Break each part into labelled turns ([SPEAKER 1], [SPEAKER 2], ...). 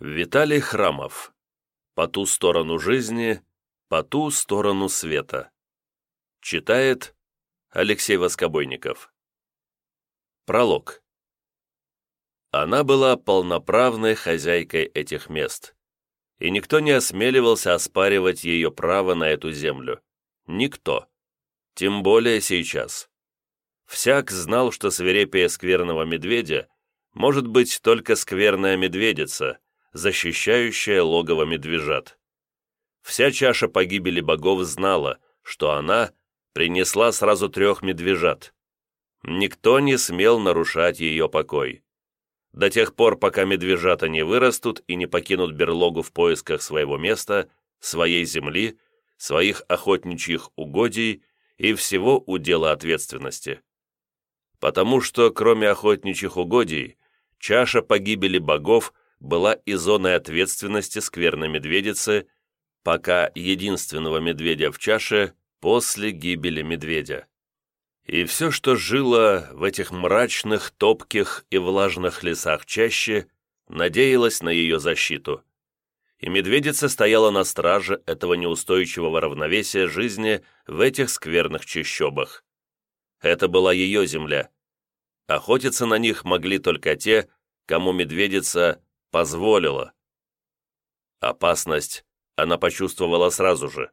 [SPEAKER 1] Виталий Храмов. По ту сторону жизни, по ту сторону света. Читает Алексей Воскобойников. Пролог. Она была полноправной хозяйкой этих мест, и никто не осмеливался оспаривать ее право на эту землю. Никто. Тем более сейчас. Всяк знал, что свирепее скверного медведя может быть только скверная медведица — защищающая логово медвежат. Вся чаша погибели богов знала, что она принесла сразу трех медвежат. Никто не смел нарушать ее покой. До тех пор, пока медвежата не вырастут и не покинут берлогу в поисках своего места, своей земли, своих охотничьих угодий и всего удела ответственности. Потому что, кроме охотничьих угодий, чаша погибели богов была и зоной ответственности скверной медведицы, пока единственного медведя в чаше после гибели медведя. И все, что жило в этих мрачных, топких и влажных лесах чаще, надеялось на ее защиту. И медведица стояла на страже этого неустойчивого равновесия жизни в этих скверных чащобах. Это была ее земля. Охотиться на них могли только те, кому медведица позволила. Опасность она почувствовала сразу же.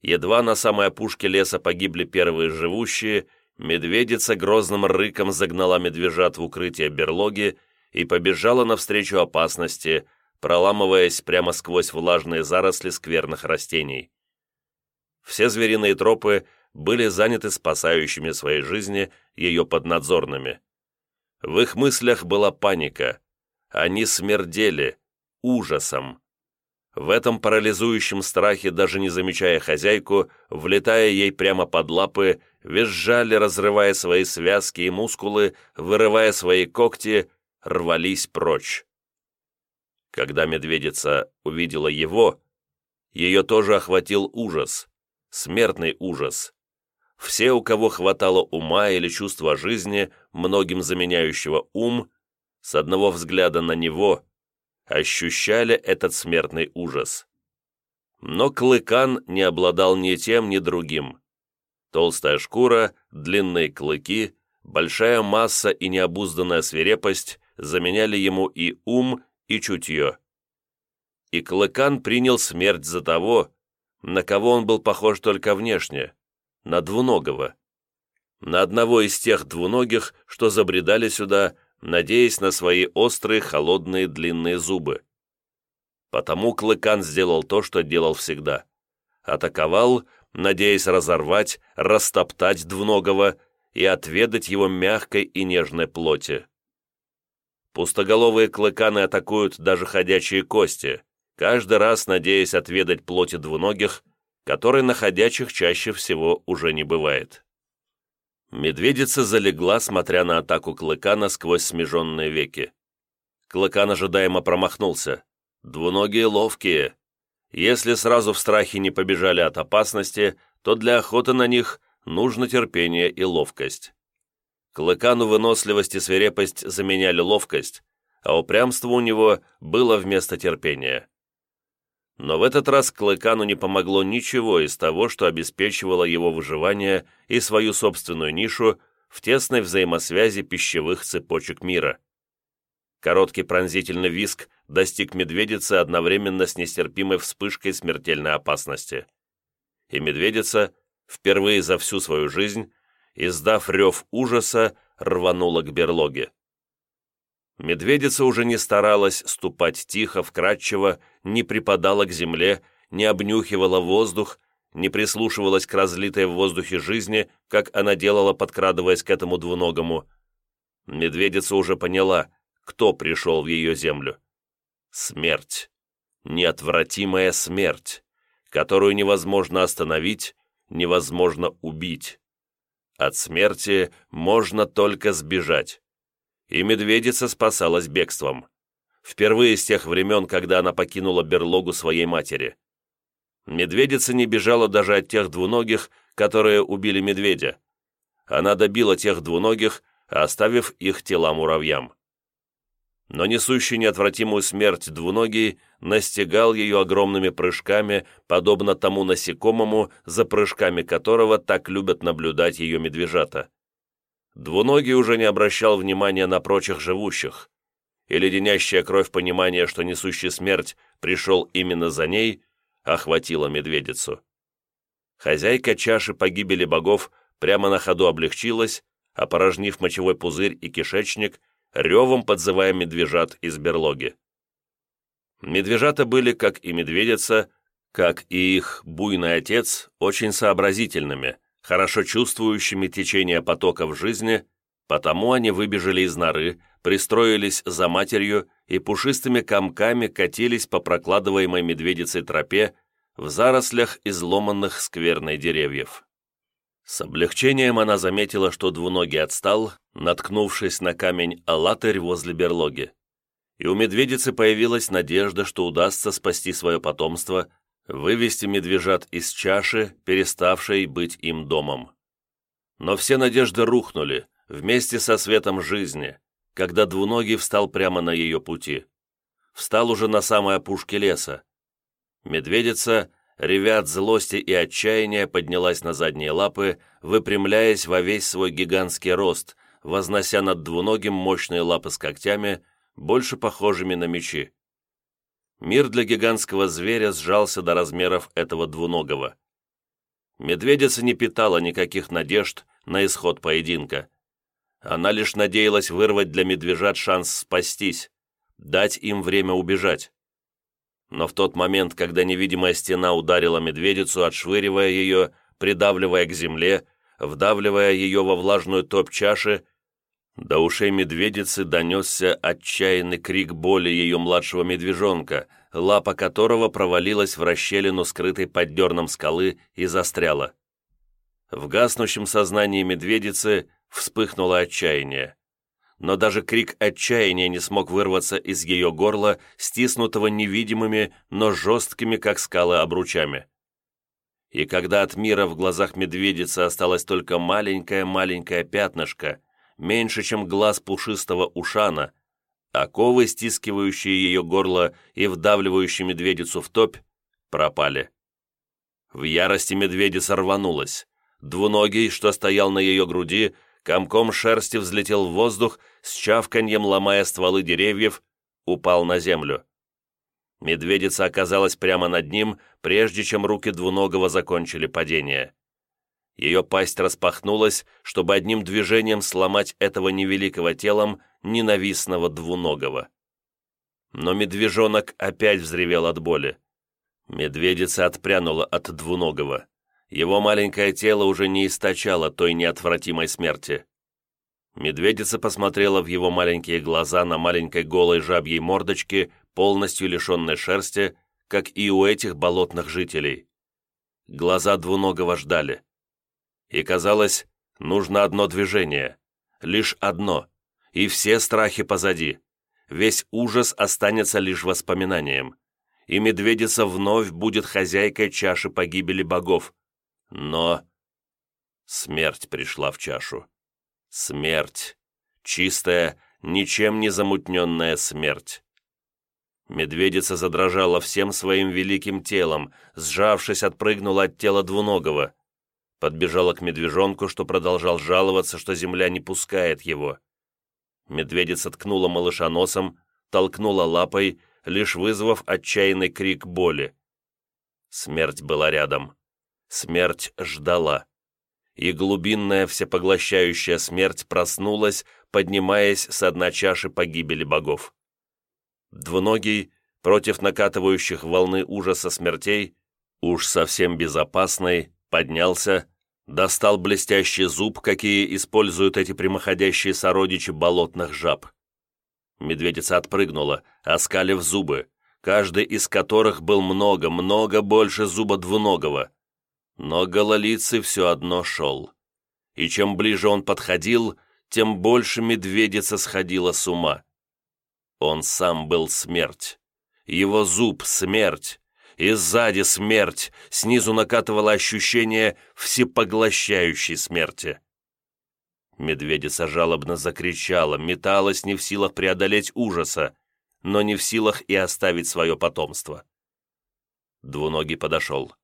[SPEAKER 1] Едва на самой опушке леса погибли первые живущие, медведица грозным рыком загнала медвежат в укрытие берлоги и побежала навстречу опасности, проламываясь прямо сквозь влажные заросли скверных растений. Все звериные тропы были заняты спасающими своей жизни ее поднадзорными. В их мыслях была паника, они смердели ужасом. В этом парализующем страхе, даже не замечая хозяйку, влетая ей прямо под лапы, визжали, разрывая свои связки и мускулы, вырывая свои когти, рвались прочь. Когда медведица увидела его, ее тоже охватил ужас, смертный ужас. Все, у кого хватало ума или чувства жизни, многим заменяющего ум, с одного взгляда на него ощущали этот смертный ужас. Но Клыкан не обладал ни тем, ни другим. Толстая шкура, длинные клыки, большая масса и необузданная свирепость заменяли ему и ум, и чутье. И Клыкан принял смерть за того, на кого он был похож только внешне, на двуногого. На одного из тех двуногих, что забредали сюда, надеясь на свои острые, холодные, длинные зубы. Потому Клыкан сделал то, что делал всегда. Атаковал, надеясь разорвать, растоптать двуногого и отведать его мягкой и нежной плоти. Пустоголовые клыканы атакуют даже ходячие кости, каждый раз надеясь отведать плоти двуногих, которой на ходячих чаще всего уже не бывает. Медведица залегла, смотря на атаку Клыкана сквозь смеженные веки. Клыкан ожидаемо промахнулся. Двуногие ловкие. Если сразу в страхе не побежали от опасности, то для охоты на них нужно терпение и ловкость. Клыкану выносливость и свирепость заменяли ловкость, а упрямство у него было вместо терпения. Но в этот раз Клыкану не помогло ничего из того, что обеспечивало его выживание и свою собственную нишу в тесной взаимосвязи пищевых цепочек мира. Короткий пронзительный виск достиг медведицы одновременно с нестерпимой вспышкой смертельной опасности. И медведица, впервые за всю свою жизнь, издав рев ужаса, рванула к берлоге. Медведица уже не старалась ступать тихо, вкрадчиво, не припадала к земле, не обнюхивала воздух, не прислушивалась к разлитой в воздухе жизни, как она делала, подкрадываясь к этому двуногому. Медведица уже поняла, кто пришел в ее землю. Смерть. Неотвратимая смерть, которую невозможно остановить, невозможно убить. От смерти можно только сбежать и медведица спасалась бегством. Впервые с тех времен, когда она покинула берлогу своей матери. Медведица не бежала даже от тех двуногих, которые убили медведя. Она добила тех двуногих, оставив их тела муравьям. но несущий неотвратимую смерть двуногий настигал ее огромными прыжками, подобно тому насекомому, за прыжками которого так любят наблюдать ее медвежата. Двуногий уже не обращал внимания на прочих живущих, и леденящая кровь понимания, что несущий смерть пришел именно за ней, охватила медведицу. Хозяйка чаши погибели богов прямо на ходу облегчилась, опорожнив мочевой пузырь и кишечник, ревом подзывая медвежат из берлоги. Медвежата были, как и медведица, как и их буйный отец, очень сообразительными, хорошо чувствующими течение потоков жизни, потому они выбежали из норы, пристроились за матерью и пушистыми комками катились по прокладываемой медведицей тропе в зарослях изломанных скверной деревьев. С облегчением она заметила, что двуногий отстал, наткнувшись на камень Алатырь возле берлоги. И у медведицы появилась надежда, что удастся спасти свое потомство, вывести медвежат из чаши, переставшей быть им домом. Но все надежды рухнули вместе со светом жизни, когда двуногий встал прямо на ее пути. Встал уже на самой опушке леса. Медведица ревя от злости и отчаяния, поднялась на задние лапы, выпрямляясь во весь свой гигантский рост, вознося над двуногим мощные лапы с когтями, больше похожими на мечи. Мир для гигантского зверя сжался до размеров этого двуногого. Медведица не питала никаких надежд на исход поединка. Она лишь надеялась вырвать для медвежат шанс спастись, дать им время убежать но в тот момент, когда невидимая стена ударила медведицу, отшвыривая ее, придавливая к земле, вдавливая ее во влажную топ чаши, до ушей медведицы донесся отчаянный крик боли ее младшего медвежонка, лапа которого провалилась в расщелину, скрытой под дерном скалы, и застряла. В гаснущем сознании медведицы вспыхнуло отчаяние но даже крик отчаяния не смог вырваться из ее горла, стиснутого невидимыми, но жесткими, как скалы, обручами. И когда от мира в глазах медведицы осталось только маленькое-маленькое пятнышко, меньше, чем глаз пушистого ушана, оковы, стискивающие ее горло и вдавливающие медведицу в топь, пропали. В ярости медведица рванулась. Двуногий, что стоял на ее груди, комком шерсти взлетел в воздух, с чавканьем ломая стволы деревьев, упал на землю. Медведица оказалась прямо над ним, прежде чем руки двуногого закончили падение. Ее пасть распахнулась, чтобы одним движением сломать этого невеликого телом ненавистного двуногого. Но медвежонок опять взревел от боли. Медведица отпрянула от двуногого его маленькое тело уже не источало той неотвратимой смерти. Медведица посмотрела в его маленькие глаза на маленькой голой жабьей мордочке, полностью лишенной шерсти, как и у этих болотных жителей. Глаза двуногого ждали. И казалось, нужно одно движение, лишь одно, и все страхи позади. Весь ужас останется лишь воспоминанием, и медведица вновь будет хозяйкой чаши погибели богов, но смерть пришла в чашу. Смерть. Чистая, ничем не замутненная смерть. Медведица задрожала всем своим великим телом, сжавшись, отпрыгнула от тела двуногого. Подбежала к медвежонку, что продолжал жаловаться, что земля не пускает его. Медведица ткнула малыша носом, толкнула лапой, лишь вызвав отчаянный крик боли. Смерть была рядом. Смерть ждала. И глубинная всепоглощающая смерть проснулась, поднимаясь с одной чаши погибели богов. Двуногий, против накатывающих волны ужаса смертей, уж совсем безопасный, поднялся, достал блестящий зуб, какие используют эти прямоходящие сородичи болотных жаб. Медведица отпрыгнула, оскалив зубы, каждый из которых был много-много больше зуба двуногого. Но гололицый все одно шел. И чем ближе он подходил, тем больше медведица сходила с ума. Он сам был смерть. Его зуб — смерть. И сзади смерть, снизу накатывало ощущение всепоглощающей смерти. Медведица жалобно закричала, металась не в силах преодолеть ужаса, но не в силах и оставить свое потомство. Двуногий подошел,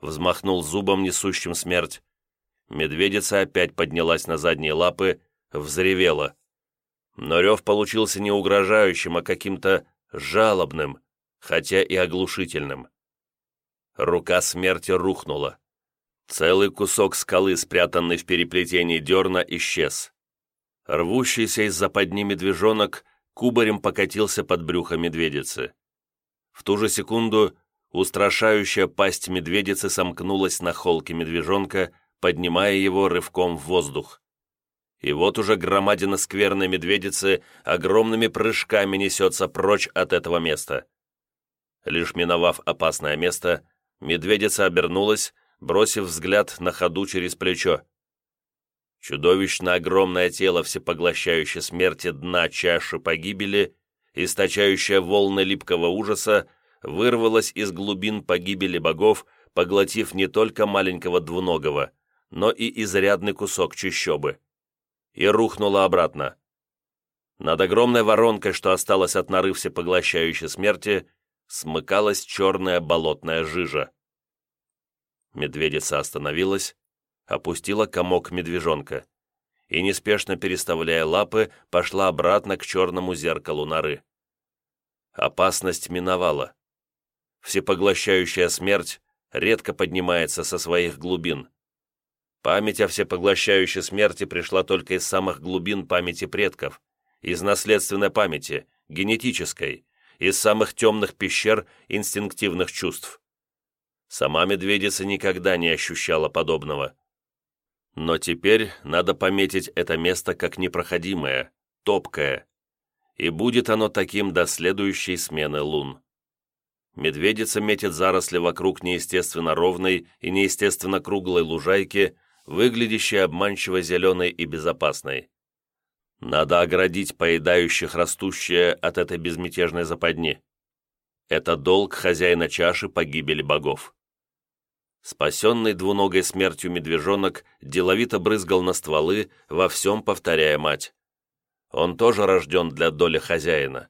[SPEAKER 1] взмахнул зубом, несущим смерть. Медведица опять поднялась на задние лапы, взревела. Но рев получился не угрожающим, а каким-то жалобным, хотя и оглушительным. Рука смерти рухнула. Целый кусок скалы, спрятанный в переплетении дерна, исчез. Рвущийся из-за подни медвежонок кубарем покатился под брюхо медведицы. В ту же секунду устрашающая пасть медведицы сомкнулась на холке медвежонка, поднимая его рывком в воздух. И вот уже громадина скверной медведицы огромными прыжками несется прочь от этого места. Лишь миновав опасное место, медведица обернулась, бросив взгляд на ходу через плечо. Чудовищно огромное тело всепоглощающей смерти дна чаши погибели, источающее волны липкого ужаса, вырвалось из глубин погибели богов, поглотив не только маленького двуногого, но и изрядный кусок чащобы. И рухнуло обратно. Над огромной воронкой, что осталось от норы всепоглощающей смерти, смыкалась черная болотная жижа. Медведица остановилась, опустила комок медвежонка и, неспешно переставляя лапы, пошла обратно к черному зеркалу норы. Опасность миновала. Всепоглощающая смерть редко поднимается со своих глубин. Память о всепоглощающей смерти пришла только из самых глубин памяти предков, из наследственной памяти, генетической, из самых темных пещер инстинктивных чувств. Сама медведица никогда не ощущала подобного. Но теперь надо пометить это место как непроходимое, топкое, и будет оно таким до следующей смены лун. Медведица метит заросли вокруг неестественно ровной и неестественно круглой лужайки, выглядящей обманчиво зеленой и безопасной. Надо оградить поедающих растущее от этой безмятежной западни. Это долг хозяина чаши погибели богов. Спасенный двуногой смертью медвежонок деловито брызгал на стволы, во всем повторяя мать. Он тоже рожден для доли хозяина.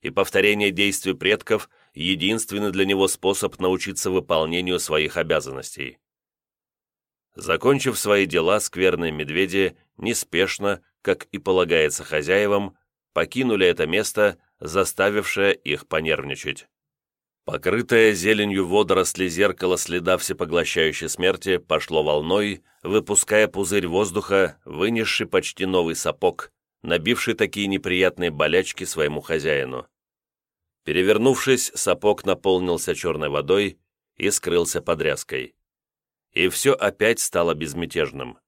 [SPEAKER 1] И повторение действий предков – единственный для него способ научиться выполнению своих обязанностей. Закончив свои дела, скверные медведи неспешно, как и полагается хозяевам, покинули это место, заставившее их понервничать. Покрытое зеленью водоросли зеркало следа всепоглощающей смерти пошло волной, выпуская пузырь воздуха, вынесший почти новый сапог, набивший такие неприятные болячки своему хозяину. Перевернувшись, сапог наполнился черной водой и скрылся под ряской. И все опять стало безмятежным.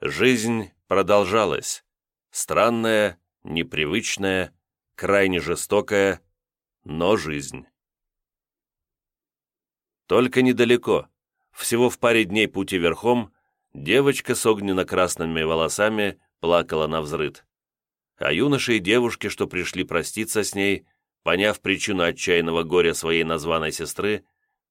[SPEAKER 1] Жизнь продолжалась. Странная, непривычная, крайне жестокая, но жизнь. Только недалеко, всего в паре дней пути верхом, девочка с огненно-красными волосами плакала на взрыд. А юноши и девушки, что пришли проститься с ней, поняв причину отчаянного горя своей названной сестры,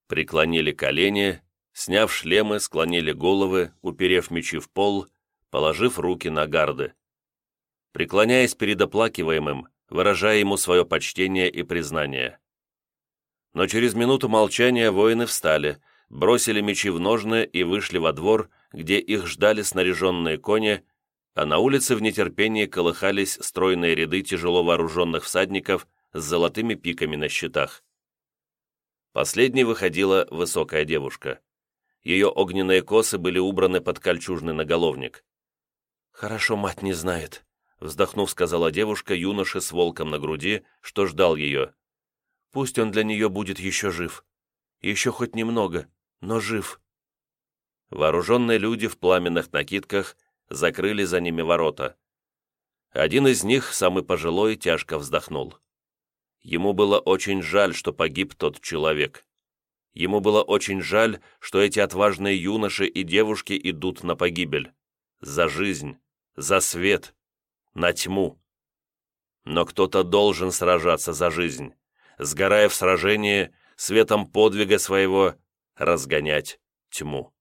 [SPEAKER 1] преклонили колени, сняв шлемы, склонили головы, уперев мечи в пол, положив руки на гарды. Преклоняясь перед оплакиваемым, выражая ему свое почтение и признание но через минуту молчания воины встали, бросили мечи в ножны и вышли во двор, где их ждали снаряженные кони, а на улице в нетерпении колыхались стройные ряды тяжело вооруженных всадников с золотыми пиками на щитах. Последней выходила высокая девушка. Ее огненные косы были убраны под кольчужный наголовник. «Хорошо, мать не знает», — вздохнув, сказала девушка юноше с волком на груди, что ждал ее. Пусть он для нее будет еще жив. Еще хоть немного, но жив. Вооруженные люди в пламенных накидках закрыли за ними ворота. Один из них, самый пожилой, тяжко вздохнул. Ему было очень жаль, что погиб тот человек. Ему было очень жаль, что эти отважные юноши и девушки идут на погибель. За жизнь, за свет, на тьму. Но кто-то должен сражаться за жизнь сгорая в сражении, светом подвига своего разгонять тьму.